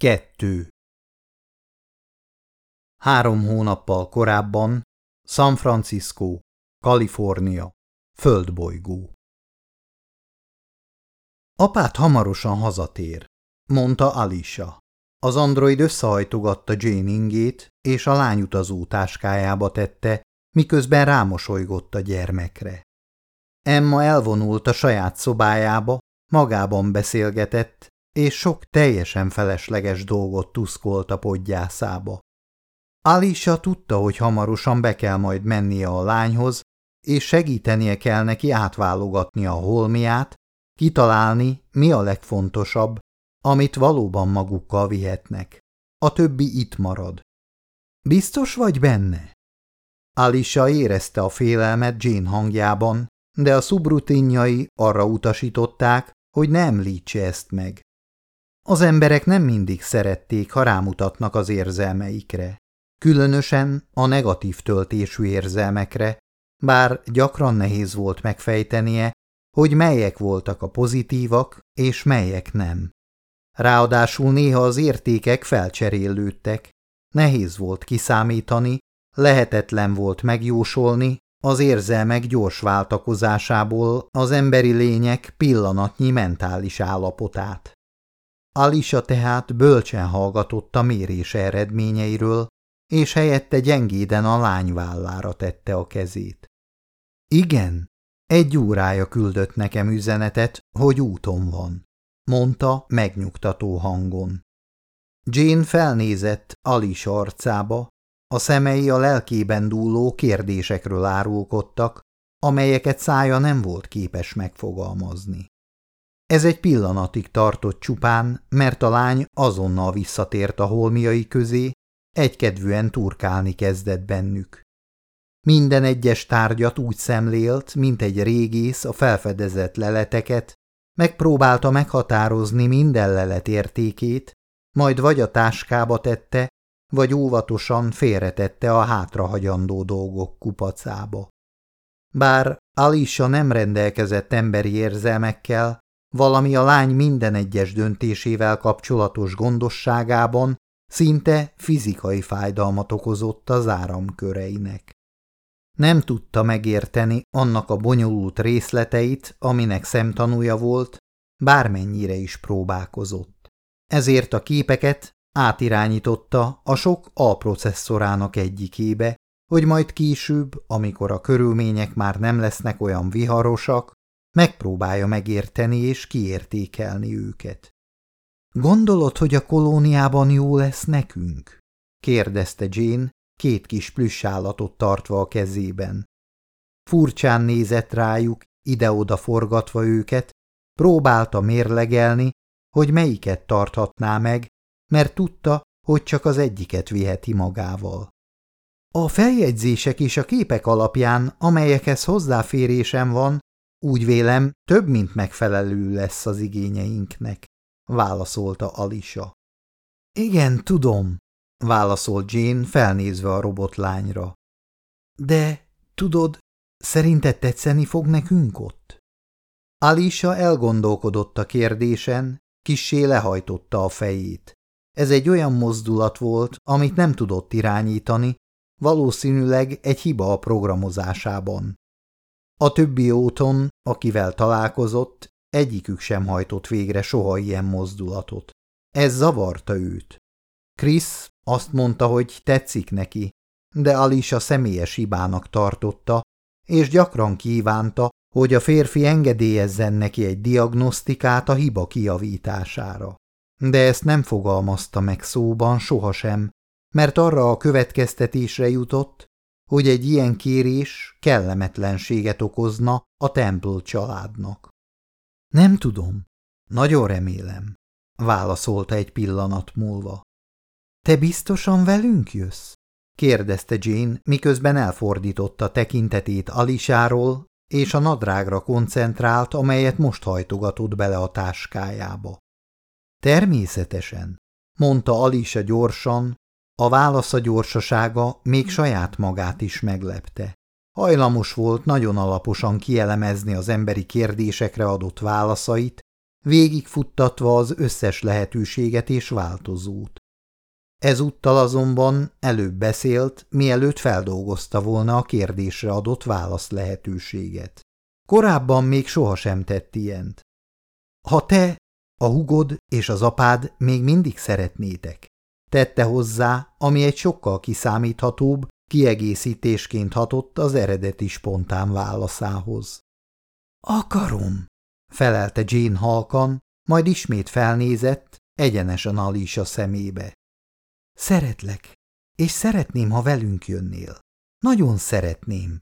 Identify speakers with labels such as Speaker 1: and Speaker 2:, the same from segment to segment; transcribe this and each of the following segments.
Speaker 1: Kettő Három hónappal korábban San Francisco, Kalifornia, földbolygó. Apát hamarosan hazatér, mondta Alicia. Az android összehajtogatta Jane ingét, és a lányutazó táskájába tette, miközben rámosolygott a gyermekre. Emma elvonult a saját szobájába, magában beszélgetett, és sok teljesen felesleges dolgot tuszkolt a podgyászába. Alisa tudta, hogy hamarosan be kell majd mennie a lányhoz, és segítenie kell neki átválogatni a holmiát, kitalálni, mi a legfontosabb, amit valóban magukkal vihetnek. A többi itt marad. Biztos vagy benne? Alisa érezte a félelmet Jane hangjában, de a szubrutinjai arra utasították, hogy ne említse ezt meg. Az emberek nem mindig szerették, ha rámutatnak az érzelmeikre. Különösen a negatív töltésű érzelmekre, bár gyakran nehéz volt megfejtenie, hogy melyek voltak a pozitívak és melyek nem. Ráadásul néha az értékek felcserélődtek, nehéz volt kiszámítani, lehetetlen volt megjósolni az érzelmek gyors váltakozásából az emberi lények pillanatnyi mentális állapotát. Alisa tehát bölcsen hallgatott a mérése eredményeiről, és helyette gyengéden a lány vállára tette a kezét. Igen, egy órája küldött nekem üzenetet, hogy úton van, mondta megnyugtató hangon. Jane felnézett Alice arcába, a szemei a lelkében dúló kérdésekről árulkodtak, amelyeket szája nem volt képes megfogalmazni. Ez egy pillanatig tartott csupán, mert a lány azonnal visszatért a holmiai közé, egykedvűen turkálni kezdett bennük. Minden egyes tárgyat úgy szemlélt, mint egy régész a felfedezett leleteket, megpróbálta meghatározni minden lelet értékét, majd vagy a táskába tette, vagy óvatosan félretette a hátrahagyandó dolgok kupacába. Bár Alisa nem rendelkezett emberi érzelmekkel, valami a lány minden egyes döntésével kapcsolatos gondosságában szinte fizikai fájdalmat okozott az áramköreinek. Nem tudta megérteni annak a bonyolult részleteit, aminek szemtanúja volt, bármennyire is próbálkozott. Ezért a képeket átirányította a sok A processzorának egyikébe, hogy majd később, amikor a körülmények már nem lesznek olyan viharosak, megpróbálja megérteni és kiértékelni őket. Gondolod, hogy a kolóniában jó lesz nekünk? kérdezte Jane, két kis plüssállatot tartva a kezében. Furcsán nézett rájuk, ide-oda forgatva őket, próbálta mérlegelni, hogy melyiket tarthatná meg, mert tudta, hogy csak az egyiket viheti magával. A feljegyzések és a képek alapján, amelyekhez hozzáférésem van, úgy vélem, több, mint megfelelő lesz az igényeinknek, válaszolta Alisa. Igen, tudom, válaszolt Jane felnézve a robotlányra. De, tudod, szerinted tetszeni fog nekünk ott? Alisa elgondolkodott a kérdésen, kissé lehajtotta a fejét. Ez egy olyan mozdulat volt, amit nem tudott irányítani, valószínűleg egy hiba a programozásában. A többi óton, akivel találkozott, egyikük sem hajtott végre soha ilyen mozdulatot. Ez zavarta őt. Krisz azt mondta, hogy tetszik neki, de Alisa személyes hibának tartotta, és gyakran kívánta, hogy a férfi engedélyezzen neki egy diagnosztikát a hiba kiavítására. De ezt nem fogalmazta meg szóban sohasem, mert arra a következtetésre jutott, hogy egy ilyen kérés kellemetlenséget okozna a Temple családnak. Nem tudom, nagyon remélem, válaszolta egy pillanat múlva. Te biztosan velünk jössz? kérdezte Jane, miközben elfordította tekintetét Alisáról, és a nadrágra koncentrált, amelyet most hajtogatott bele a táskájába. Természetesen, mondta Alisa gyorsan, a válasza gyorsasága még saját magát is meglepte. Hajlamos volt nagyon alaposan kielemezni az emberi kérdésekre adott válaszait, végigfuttatva az összes lehetőséget és változót. Ezúttal azonban előbb beszélt, mielőtt feldolgozta volna a kérdésre adott válasz lehetőséget. Korábban még sohasem tett ilyent. Ha te, a hugod és az apád még mindig szeretnétek, tette hozzá, ami egy sokkal kiszámíthatóbb, kiegészítésként hatott az eredeti spontán válaszához. Akarom, felelte Jane halkan, majd ismét felnézett, egyenesen Alisa szemébe. Szeretlek, és szeretném, ha velünk jönnél. Nagyon szeretném.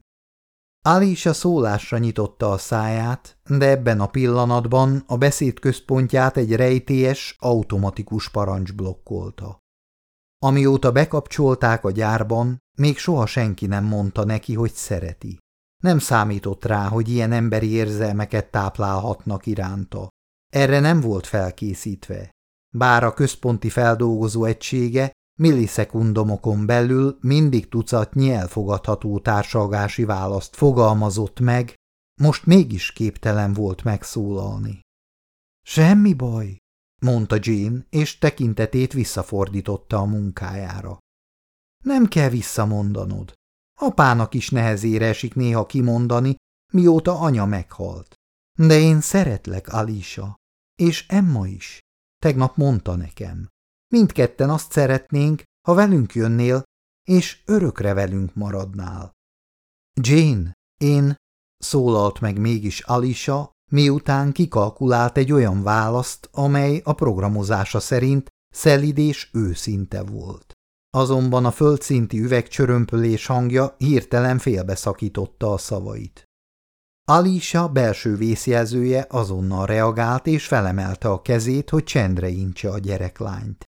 Speaker 1: Alisa szólásra nyitotta a száját, de ebben a pillanatban a beszéd központját egy rejtélyes, automatikus parancs blokkolta. Amióta bekapcsolták a gyárban, még soha senki nem mondta neki, hogy szereti. Nem számított rá, hogy ilyen emberi érzelmeket táplálhatnak iránta. Erre nem volt felkészítve. Bár a központi feldolgozó egysége millisekundumokon belül mindig tucatnyi elfogadható társalgási választ fogalmazott meg, most mégis képtelen volt megszólalni. Semmi baj, mondta Jane, és tekintetét visszafordította a munkájára. Nem kell visszamondanod. Apának is nehezére esik néha kimondani, mióta anya meghalt. De én szeretlek, Alisa, és Emma is. Tegnap mondta nekem. Mindketten azt szeretnénk, ha velünk jönnél, és örökre velünk maradnál. Jane, én, szólalt meg mégis Alisa, miután kikalkulált egy olyan választ, amely a programozása szerint szelid és őszinte volt. Azonban a földszinti üvegcsörömpölés hangja hirtelen félbeszakította a szavait. Alisa belső vészjelzője azonnal reagált és felemelte a kezét, hogy csendre intse a gyereklányt.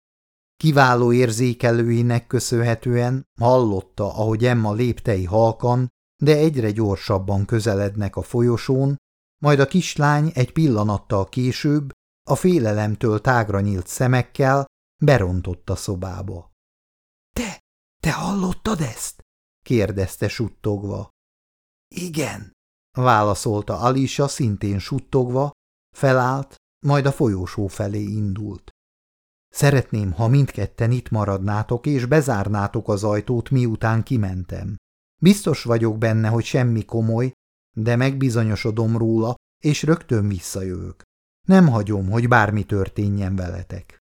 Speaker 1: Kiváló érzékelőinek köszönhetően hallotta, ahogy Emma léptei halkan, de egyre gyorsabban közelednek a folyosón, majd a kislány egy pillanattal később a félelemtől tágra nyílt szemekkel berontott a szobába. – Te, te hallottad ezt? – kérdezte suttogva. – Igen – válaszolta Alisa szintén suttogva, felállt, majd a folyósó felé indult. Szeretném, ha mindketten itt maradnátok és bezárnátok az ajtót, miután kimentem. Biztos vagyok benne, hogy semmi komoly, de megbizonyosodom róla, és rögtön visszajövök. Nem hagyom, hogy bármi történjen veletek.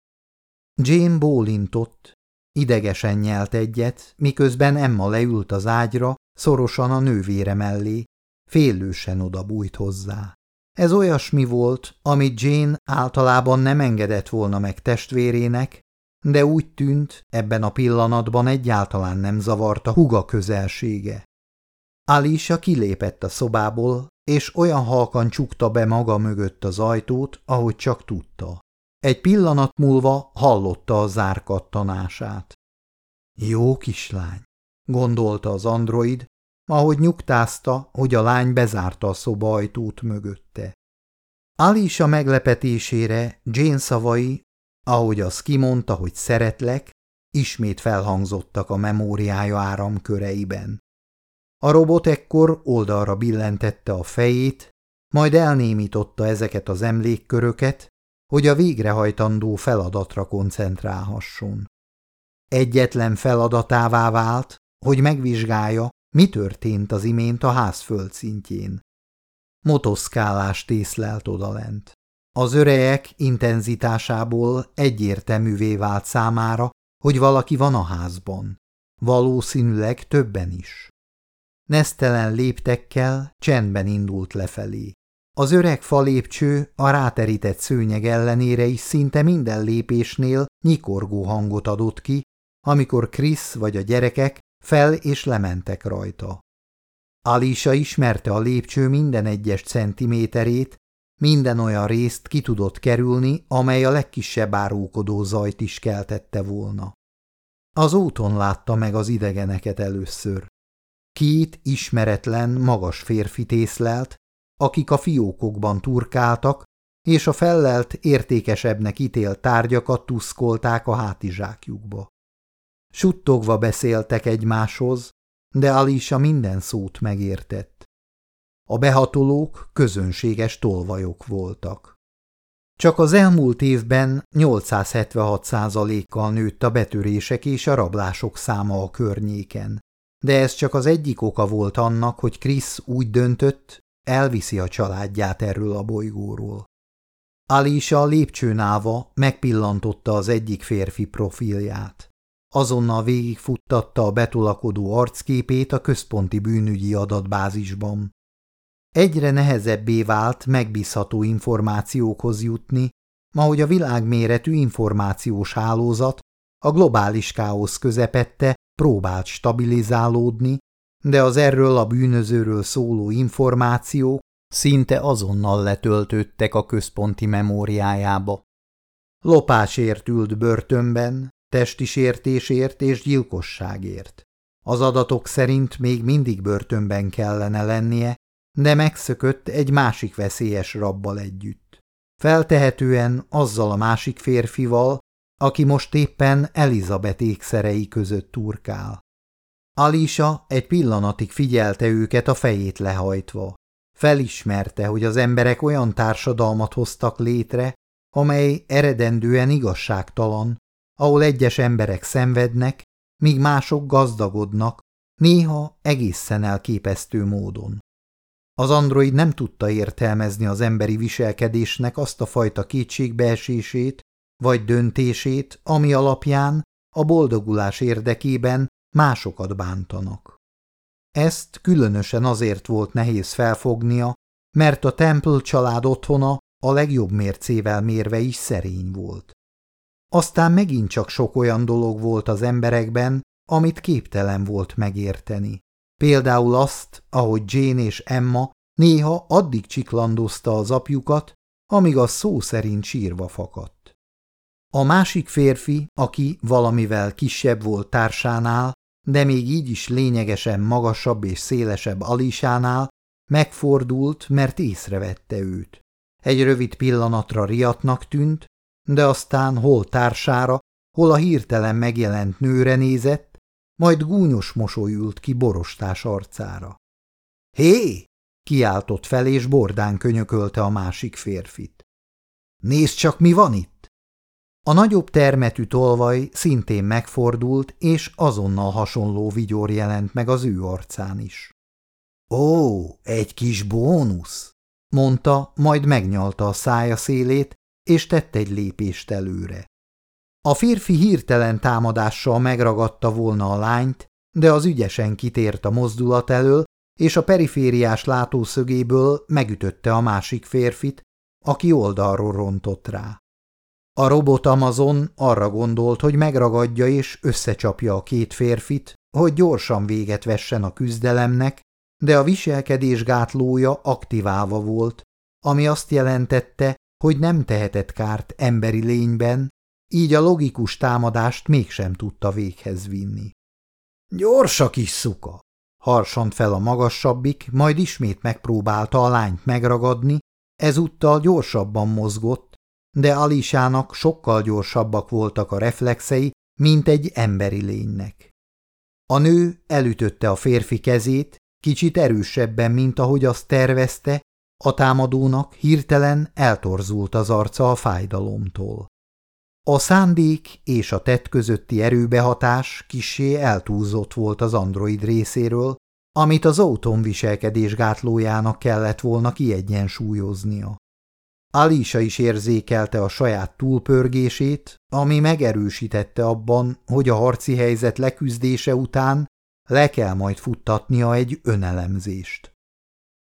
Speaker 1: Jane bólintott, idegesen nyelt egyet, miközben Emma leült az ágyra, szorosan a nővére mellé, félősen odabújt hozzá. Ez olyasmi volt, amit Jane általában nem engedett volna meg testvérének, de úgy tűnt, ebben a pillanatban egyáltalán nem zavarta huga közelsége. Alisa kilépett a szobából, és olyan halkan csukta be maga mögött az ajtót, ahogy csak tudta. Egy pillanat múlva hallotta a zárkattanását. Jó kislány, gondolta az android, ahogy nyugtázta, hogy a lány bezárta a szoba ajtót mögötte. Alisa meglepetésére Jane szavai, ahogy az kimondta, hogy szeretlek, ismét felhangzottak a memóriája áramköreiben. A robot ekkor oldalra billentette a fejét, majd elnémította ezeket az emlékköröket, hogy a végrehajtandó feladatra koncentrálhasson. Egyetlen feladatává vált, hogy megvizsgálja, mi történt az imént a ház földszintjén. Motoszkálást észlelt odalent. Az örejek intenzitásából egyértelművé vált számára, hogy valaki van a házban. Valószínűleg többen is. Nesztelen léptekkel csendben indult lefelé. Az öreg falépcső a ráterített szőnyeg ellenére is szinte minden lépésnél nyikorgó hangot adott ki, amikor Krisz vagy a gyerekek fel és lementek rajta. Alisa ismerte a lépcső minden egyes centiméterét, minden olyan részt ki tudott kerülni, amely a legkisebb árulkodó zajt is keltette volna. Az úton látta meg az idegeneket először. Két ismeretlen, magas férfi észlelt, akik a fiókokban turkáltak, és a fellelt, értékesebbnek ítélt tárgyakat tuszkolták a hátizsákjukba. Suttogva beszéltek egymáshoz, de Alisa minden szót megértett. A behatolók közönséges tolvajok voltak. Csak az elmúlt évben 876%-kal nőtt a betörések és a rablások száma a környéken. De ez csak az egyik oka volt annak, hogy Krisz úgy döntött, elviszi a családját erről a bolygóról. Alisa a lépcsőn megpillantotta az egyik férfi profilját. Azonnal végigfuttatta a betolakodó arcképét a központi bűnügyi adatbázisban. Egyre nehezebbé vált megbízható információkhoz jutni, ahogy a világméretű információs hálózat a globális káosz közepette próbált stabilizálódni, de az erről a bűnözőről szóló információk szinte azonnal letöltődtek a központi memóriájába. Lopásért ült börtönben, testi sértésért és gyilkosságért. Az adatok szerint még mindig börtönben kellene lennie, de megszökött egy másik veszélyes rabbal együtt. Feltehetően azzal a másik férfival, aki most éppen Elizabeth ékszerei között turkál. Alisa egy pillanatig figyelte őket a fejét lehajtva. Felismerte, hogy az emberek olyan társadalmat hoztak létre, amely eredendően igazságtalan, ahol egyes emberek szenvednek, míg mások gazdagodnak, néha egészen elképesztő módon. Az android nem tudta értelmezni az emberi viselkedésnek azt a fajta kétségbeesését vagy döntését, ami alapján a boldogulás érdekében másokat bántanak. Ezt különösen azért volt nehéz felfognia, mert a Temple család otthona a legjobb mércével mérve is szerény volt. Aztán megint csak sok olyan dolog volt az emberekben, amit képtelen volt megérteni. Például azt, ahogy Jane és Emma néha addig csiklandozta az apjukat, amíg a szó szerint sírva fakadt. A másik férfi, aki valamivel kisebb volt társánál, de még így is lényegesen magasabb és szélesebb Alisánál, megfordult, mert észrevette őt. Egy rövid pillanatra riatnak tűnt, de aztán hol társára, hol a hirtelen megjelent nőre nézett, majd gúnyos mosolyült ki borostás arcára. – Hé! – kiáltott fel, és bordán könyökölte a másik férfit. – Nézd csak, mi van itt! A nagyobb termetű tolvaj szintén megfordult, és azonnal hasonló vigyor jelent meg az ő arcán is. – Ó, egy kis bónusz! – mondta, majd megnyalta a szája szélét, és tett egy lépést előre. A férfi hirtelen támadással megragadta volna a lányt, de az ügyesen kitért a mozdulat elől, és a perifériás látószögéből megütötte a másik férfit, aki oldalról rontott rá. A robot Amazon arra gondolt, hogy megragadja és összecsapja a két férfit, hogy gyorsan véget vessen a küzdelemnek, de a viselkedés gátlója aktiválva volt, ami azt jelentette, hogy nem tehetett kárt emberi lényben, így a logikus támadást mégsem tudta véghez vinni. – Gyors kis szuka! – harsant fel a magasabbik, majd ismét megpróbálta a lányt megragadni, ezúttal gyorsabban mozgott, de Alisának sokkal gyorsabbak voltak a reflexei, mint egy emberi lénynek. A nő elütötte a férfi kezét, kicsit erősebben, mint ahogy azt tervezte, a támadónak hirtelen eltorzult az arca a fájdalomtól. A szándék és a tett közötti erőbehatás kisé eltúlzott volt az android részéről, amit az autón viselkedés gátlójának kellett volna kiegyensúlyoznia. Alisa is érzékelte a saját túlpörgését, ami megerősítette abban, hogy a harci helyzet leküzdése után le kell majd futtatnia egy önelemzést.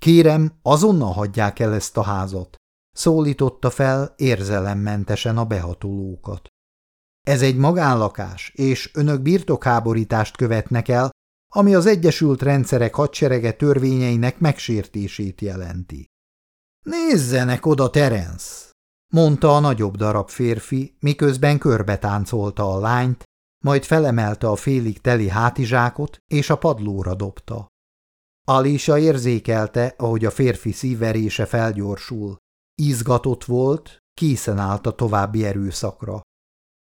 Speaker 1: Kérem, azonnal hagyják el ezt a házat, szólította fel érzelemmentesen a behatolókat. Ez egy magánlakás, és önök birtokháborítást követnek el, ami az Egyesült Rendszerek hadserege törvényeinek megsértését jelenti. Nézzenek oda, Terence! mondta a nagyobb darab férfi, miközben körbe táncolta a lányt, majd felemelte a félig teli hátizsákot, és a padlóra dobta. Alisa érzékelte, ahogy a férfi szívverése felgyorsul. Izgatott volt, készen állt a további erőszakra.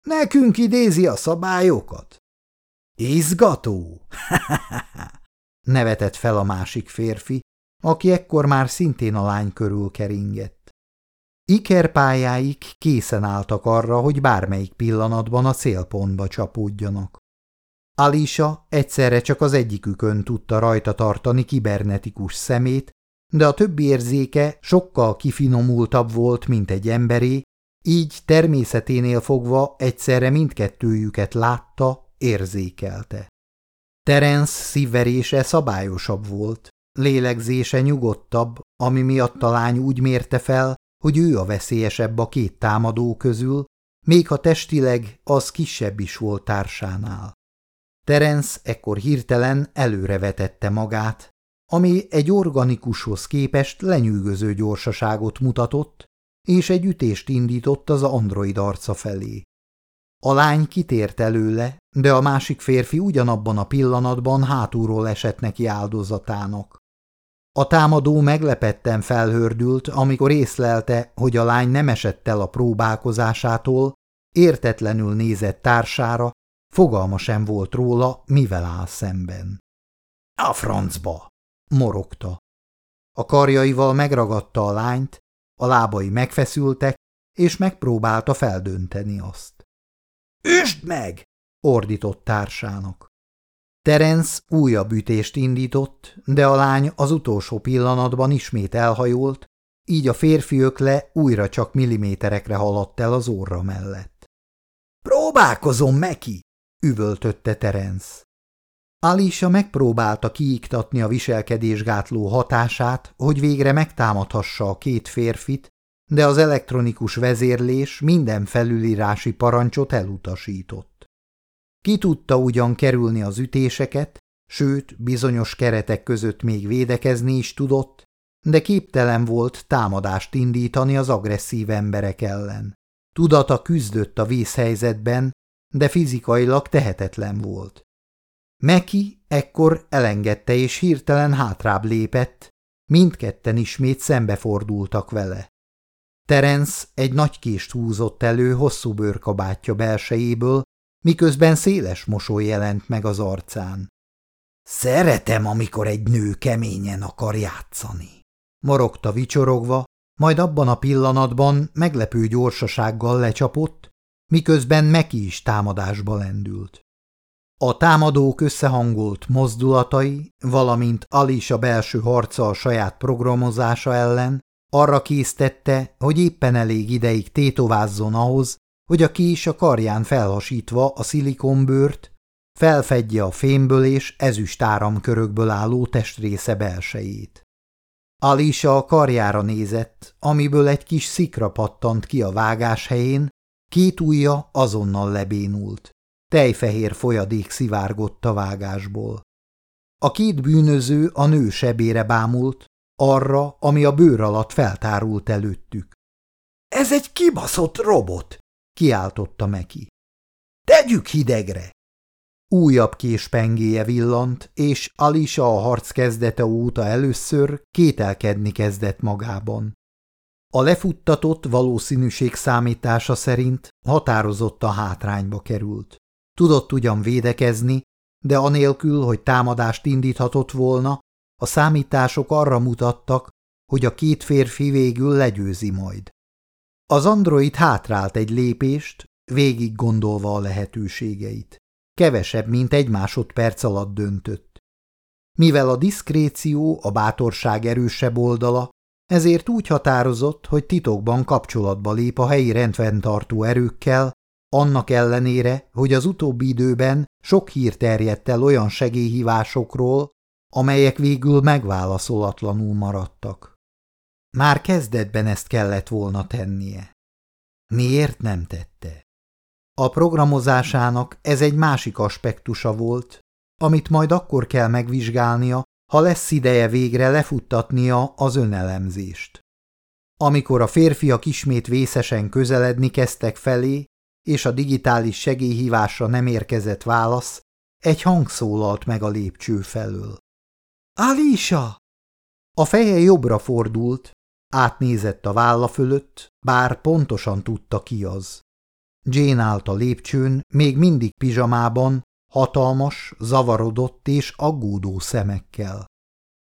Speaker 1: Nekünk idézi a szabályokat? Izgató? nevetett fel a másik férfi, aki ekkor már szintén a lány körül keringett. Ikerpályáik készen álltak arra, hogy bármelyik pillanatban a célpontba csapódjanak. Alisa egyszerre csak az egyikükön tudta rajta tartani kibernetikus szemét, de a többi érzéke sokkal kifinomultabb volt, mint egy emberé, így természeténél fogva egyszerre mindkettőjüket látta, érzékelte. Terence szívverése szabályosabb volt, lélegzése nyugodtabb, ami miatt a lány úgy mérte fel, hogy ő a veszélyesebb a két támadó közül, még ha testileg az kisebb is volt társánál. Terence ekkor hirtelen előrevetette magát, ami egy organikushoz képest lenyűgöző gyorsaságot mutatott, és egy ütést indított az android arca felé. A lány kitért előle, de a másik férfi ugyanabban a pillanatban hátulról esett neki áldozatának. A támadó meglepetten felhördült, amikor észlelte, hogy a lány nem esett el a próbálkozásától, értetlenül nézett társára, fogalma sem volt róla, mivel áll szemben. – A francba! – morogta. A karjaival megragadta a lányt, a lábai megfeszültek, és megpróbálta feldönteni azt. – Üsd meg! – ordított társának. Terence újabb ütést indított, de a lány az utolsó pillanatban ismét elhajolt, így a férfi ökle újra csak milliméterekre haladt el az orra mellett. – Próbálkozom, Meki! – üvöltötte Terence. Alisa megpróbálta kiiktatni a viselkedésgátló hatását, hogy végre megtámadhassa a két férfit, de az elektronikus vezérlés minden felülírási parancsot elutasított. Ki tudta ugyan kerülni az ütéseket, sőt, bizonyos keretek között még védekezni is tudott, de képtelen volt támadást indítani az agresszív emberek ellen. Tudata küzdött a vészhelyzetben, de fizikailag tehetetlen volt. Meki ekkor elengedte és hirtelen hátrább lépett, mindketten ismét szembefordultak vele. Terence egy nagy kést húzott elő hosszú bőrkabátja belsejéből, miközben széles mosoly jelent meg az arcán. Szeretem, amikor egy nő keményen akar játszani. Morogta vicsorogva, majd abban a pillanatban meglepő gyorsasággal lecsapott, miközben Meki is támadásba lendült. A támadók összehangolt mozdulatai, valamint Alisa belső harca a saját programozása ellen arra késztette, hogy éppen elég ideig tétovázzon ahhoz, hogy a kés a karján felhasítva a szilikonbőrt felfedje a fémből és ezüst áramkörökből álló testrésze belsejét. Alisa a karjára nézett, amiből egy kis szikra pattant ki a vágás helyén, két ujja azonnal lebénult. Tejfehér folyadék szivárgott a vágásból. A két bűnöző a nő sebére bámult, arra, ami a bőr alatt feltárult előttük. – Ez egy kibaszott robot! – kiáltotta Meki. – Tegyük hidegre! Újabb késpengéje villant, és Alisa a harc kezdete óta először kételkedni kezdett magában. A lefuttatott valószínűség számítása szerint határozott a hátrányba került. Tudott ugyan védekezni, de anélkül, hogy támadást indíthatott volna, a számítások arra mutattak, hogy a két férfi végül legyőzi majd. Az android hátrált egy lépést, végig gondolva a lehetőségeit. Kevesebb, mint egy másodperc alatt döntött. Mivel a diszkréció a bátorság erősebb oldala, ezért úgy határozott, hogy titokban kapcsolatba lép a helyi rendfenntartó erőkkel, annak ellenére, hogy az utóbbi időben sok hír terjedt el olyan segélyhívásokról, amelyek végül megválaszolatlanul maradtak. Már kezdetben ezt kellett volna tennie. Miért nem tette? A programozásának ez egy másik aspektusa volt, amit majd akkor kell megvizsgálnia, ha lesz ideje végre lefuttatnia az önelemzést. Amikor a férfiak ismét vészesen közeledni kezdtek felé, és a digitális segélyhívásra nem érkezett válasz, egy hang szólalt meg a lépcső felől. – Alisa! A feje jobbra fordult, átnézett a válla fölött, bár pontosan tudta ki az. Jane állt a lépcsőn, még mindig pizsamában, hatalmas, zavarodott és aggódó szemekkel.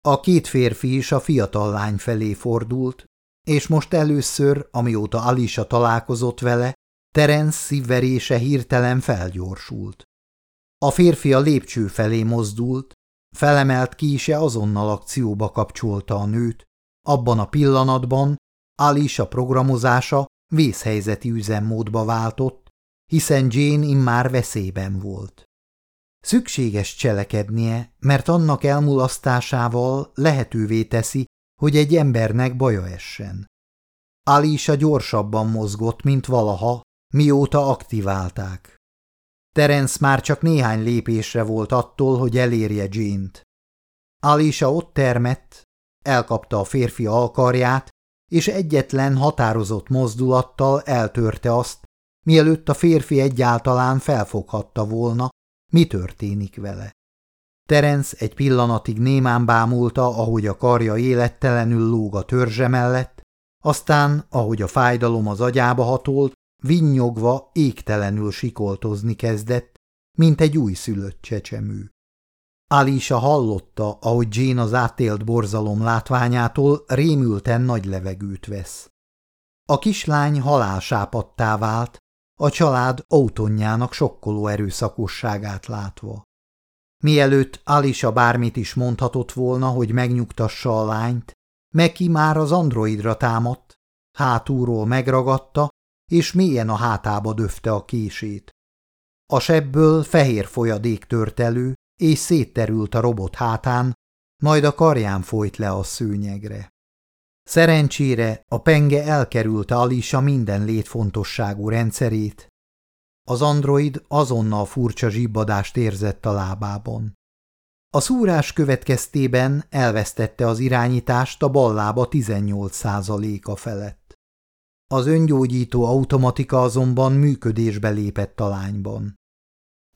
Speaker 1: A két férfi is a fiatal lány felé fordult, és most először, amióta Alisa találkozott vele, Terence szívverése hirtelen felgyorsult. A férfi a lépcső felé mozdult, felemelt kíse azonnal akcióba kapcsolta a nőt, abban a pillanatban Alisa programozása vészhelyzeti üzemmódba váltott, hiszen Jane immár veszélyben volt. Szükséges cselekednie, mert annak elmulasztásával lehetővé teszi, hogy egy embernek baja essen. Alisa gyorsabban mozgott, mint valaha, mióta aktiválták. Terence már csak néhány lépésre volt attól, hogy elérje Jane-t. Alisa ott termett, elkapta a férfi alkarját, és egyetlen határozott mozdulattal eltörte azt, mielőtt a férfi egyáltalán felfoghatta volna, mi történik vele. Terence egy pillanatig némán bámulta, ahogy a karja élettelenül lóg a törzse mellett, aztán, ahogy a fájdalom az agyába hatolt, vinnyogva, égtelenül sikoltozni kezdett, mint egy újszülött csecsemő. Alisa hallotta, ahogy Jane az átélt borzalom látványától rémülten nagy levegőt vesz. A kislány halálsápadtá vált, a család autonjának sokkoló erőszakosságát látva. Mielőtt Alisa bármit is mondhatott volna, hogy megnyugtassa a lányt, Meki már az androidra támadt, hátulról megragadta, és mélyen a hátába döfte a kését. A sebből fehér folyadék tört elő, és szétterült a robot hátán, majd a karján folyt le a szőnyegre. Szerencsére a penge elkerülte Alisa minden létfontosságú rendszerét. Az android azonnal furcsa zsibbadást érzett a lábában. A szúrás következtében elvesztette az irányítást a bal lába 18%-a felett. Az öngyógyító automatika azonban működésbe lépett a lányban.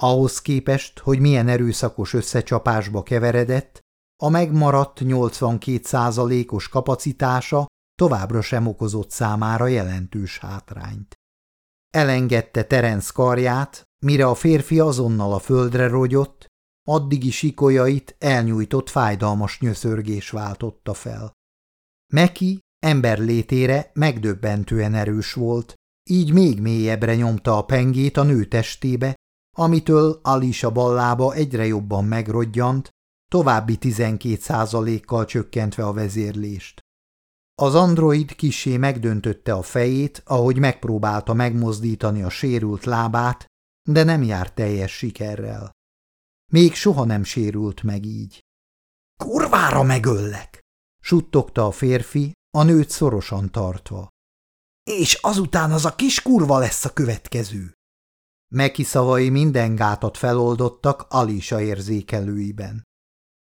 Speaker 1: Ahhoz képest, hogy milyen erőszakos összecsapásba keveredett, a megmaradt 82%-os kapacitása továbbra sem okozott számára jelentős hátrányt. Elengedte Terence karját, mire a férfi azonnal a földre rogyott, addigi sikolyait elnyújtott fájdalmas nyöszörgés váltotta fel. Meki emberlétére megdöbbentően erős volt, így még mélyebbre nyomta a pengét a nő testébe, amitől Alisa ballába egyre jobban megrodjant, további 12 kal csökkentve a vezérlést. Az android kisé megdöntötte a fejét, ahogy megpróbálta megmozdítani a sérült lábát, de nem járt teljes sikerrel. Még soha nem sérült meg így. – Kurvára megöllek! – suttogta a férfi, a nőt szorosan tartva. – És azután az a kis kurva lesz a következő! Meki szavai minden gátat feloldottak Alisa érzékelőiben.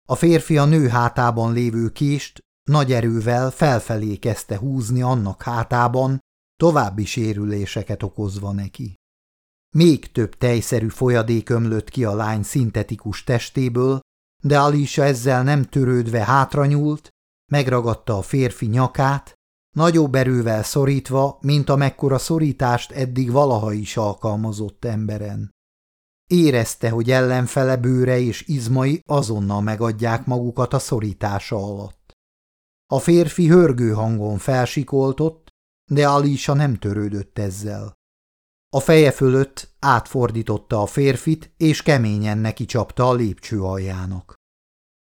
Speaker 1: A férfi a nő hátában lévő kést nagy erővel felfelé kezdte húzni annak hátában, további sérüléseket okozva neki. Még több tejszerű folyadék ömlött ki a lány szintetikus testéből, de Alisa ezzel nem törődve hátranyúlt, megragadta a férfi nyakát, nagyobb erővel szorítva, mint amekkora szorítást eddig valaha is alkalmazott emberen. Érezte, hogy ellenfele bőre és izmai azonnal megadják magukat a szorítása alatt. A férfi hörgő hangon felsikoltott, de Alisa nem törődött ezzel. A feje fölött átfordította a férfit, és keményen neki csapta a lépcső aljának.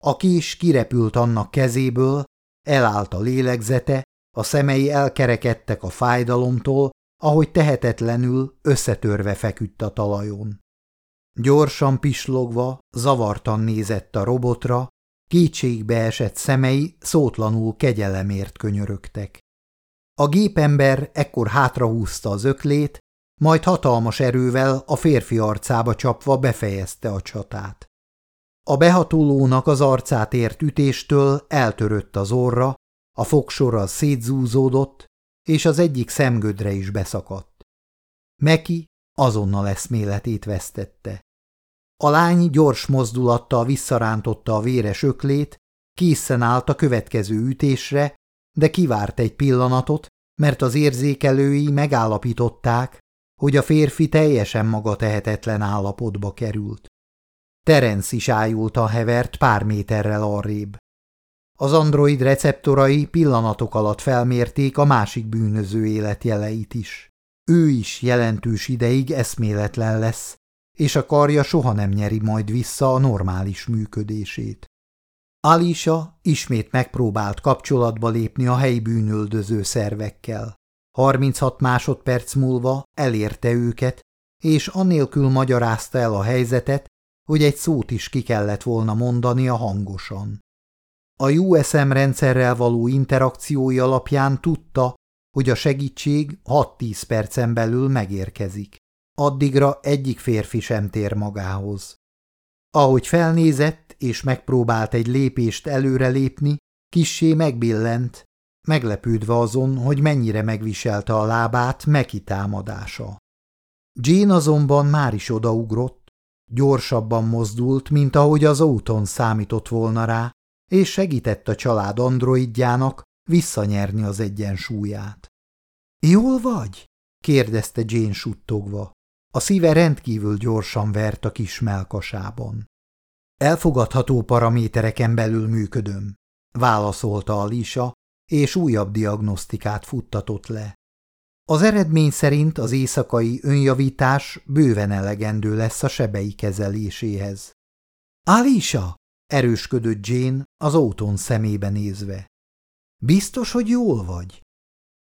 Speaker 1: A kis kirepült annak kezéből, elállt a lélegzete, a szemei elkerekedtek a fájdalomtól, ahogy tehetetlenül összetörve feküdt a talajon. Gyorsan pislogva, zavartan nézett a robotra, kétségbe esett szemei szótlanul kegyelemért könyörögtek. A gépember ekkor hátrahúzta az öklét, majd hatalmas erővel a férfi arcába csapva befejezte a csatát. A behatolónak az arcát ért ütéstől eltörött az orra, a fogsorral szétzúzódott, és az egyik szemgödre is beszakadt. Meki azonnal eszméletét vesztette. A lány gyors mozdulattal visszarántotta a véres öklét, készen állt a következő ütésre, de kivárt egy pillanatot, mert az érzékelői megállapították, hogy a férfi teljesen maga tehetetlen állapotba került. Terence is ájult a hevert pár méterrel arrébb. Az android receptorai pillanatok alatt felmérték a másik bűnöző életjeleit is. Ő is jelentős ideig eszméletlen lesz, és a karja soha nem nyeri majd vissza a normális működését. Alisa ismét megpróbált kapcsolatba lépni a helyi bűnöldöző szervekkel. 36 másodperc múlva elérte őket, és annélkül magyarázta el a helyzetet, hogy egy szót is ki kellett volna mondani a hangosan. A USM rendszerrel való interakciói alapján tudta, hogy a segítség 6-10 percen belül megérkezik. Addigra egyik férfi sem tér magához. Ahogy felnézett és megpróbált egy lépést előre lépni, kissé megbillent, meglepődve azon, hogy mennyire megviselte a lábát Meki támadása. Jane azonban már is odaugrott, gyorsabban mozdult, mint ahogy az úton számított volna rá, és segített a család androidjának visszanyerni az egyensúlyát. – Jól vagy? – kérdezte Jane suttogva. A szíve rendkívül gyorsan vert a kis melkasában. – Elfogadható paramétereken belül működöm – válaszolta Alisa, és újabb diagnosztikát futtatott le. Az eredmény szerint az éjszakai önjavítás bőven elegendő lesz a sebei kezeléséhez. – Alisa! – erősködött Jane az autón szemébe nézve. – Biztos, hogy jól vagy?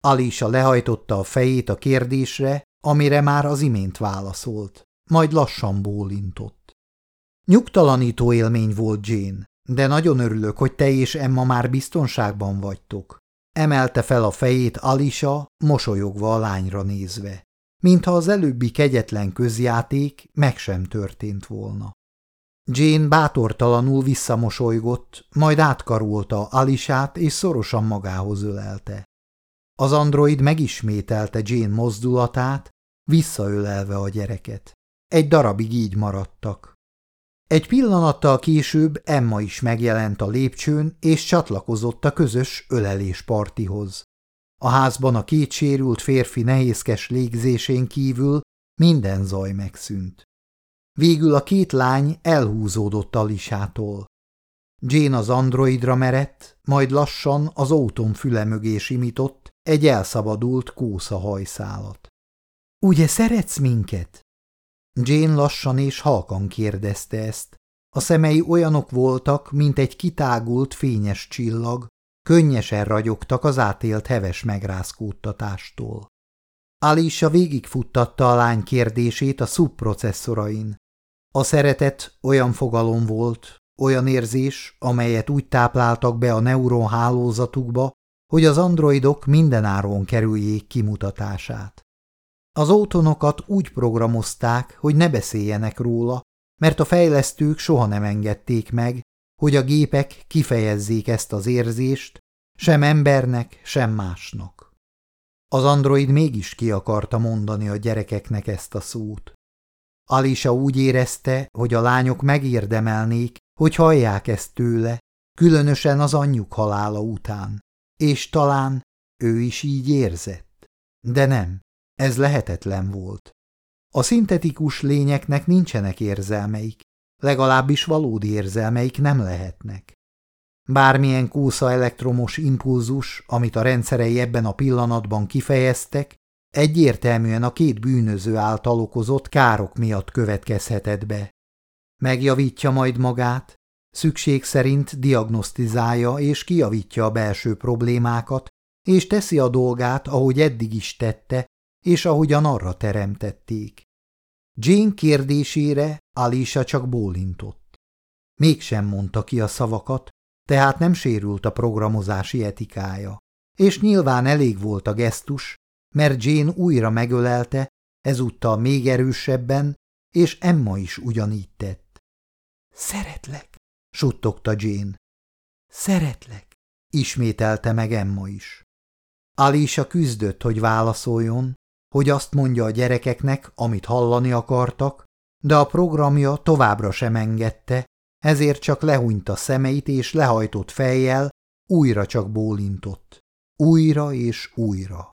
Speaker 1: Alisa lehajtotta a fejét a kérdésre, amire már az imént válaszolt, majd lassan bólintott. Nyugtalanító élmény volt Jane, de nagyon örülök, hogy te és Emma már biztonságban vagytok. Emelte fel a fejét Alisa, mosolyogva a lányra nézve, mintha az előbbi kegyetlen közjáték meg sem történt volna. Jane bátortalanul visszamosolygott, majd átkarolta Alisát és szorosan magához ölelte. Az android megismételte Jane mozdulatát, visszaölelve a gyereket. Egy darabig így maradtak. Egy pillanattal később Emma is megjelent a lépcsőn, és csatlakozott a közös öleléspartihoz. A házban a két sérült férfi nehézkes légzésén kívül minden zaj megszűnt. Végül a két lány elhúzódott Alisától. Jane az androidra merett, majd lassan az autón füle mögé simított egy elszabadult kósza hajszálat. – Ugye szeretsz minket? Jane lassan és halkan kérdezte ezt. A szemei olyanok voltak, mint egy kitágult fényes csillag, könnyesen ragyogtak az átélt heves megrázkódtatástól. Alisa végigfuttatta a lány kérdését a szubprocesszorain. A szeretet olyan fogalom volt, olyan érzés, amelyet úgy tápláltak be a neuron hálózatukba, hogy az androidok mindenáron kerüljék kimutatását. Az ótonokat úgy programozták, hogy ne beszéljenek róla, mert a fejlesztők soha nem engedték meg, hogy a gépek kifejezzék ezt az érzést, sem embernek, sem másnak. Az android mégis ki akarta mondani a gyerekeknek ezt a szót. Alisa úgy érezte, hogy a lányok megérdemelnék, hogy hallják ezt tőle, különösen az anyjuk halála után, és talán ő is így érzett. De nem, ez lehetetlen volt. A szintetikus lényeknek nincsenek érzelmeik, legalábbis valódi érzelmeik nem lehetnek. Bármilyen kúsza elektromos impulzus, amit a rendszerei ebben a pillanatban kifejeztek, egyértelműen a két bűnöző által okozott károk miatt következhetett be. Megjavítja majd magát, szükség szerint diagnosztizálja és kijavítja a belső problémákat, és teszi a dolgát, ahogy eddig is tette, és ahogyan arra teremtették. Jane kérdésére Alisa csak bólintott. Mégsem mondta ki a szavakat, tehát nem sérült a programozási etikája, és nyilván elég volt a gesztus, mert Jane újra megölelte, ezúttal még erősebben, és Emma is ugyanígy tett. Szeretlek, suttogta Jane. Szeretlek, ismételte meg Emma is. Alisa küzdött, hogy válaszoljon, hogy azt mondja a gyerekeknek, amit hallani akartak, de a programja továbbra sem engedte, ezért csak lehúnyta szemeit és lehajtott fejjel, újra csak bólintott. Újra és újra.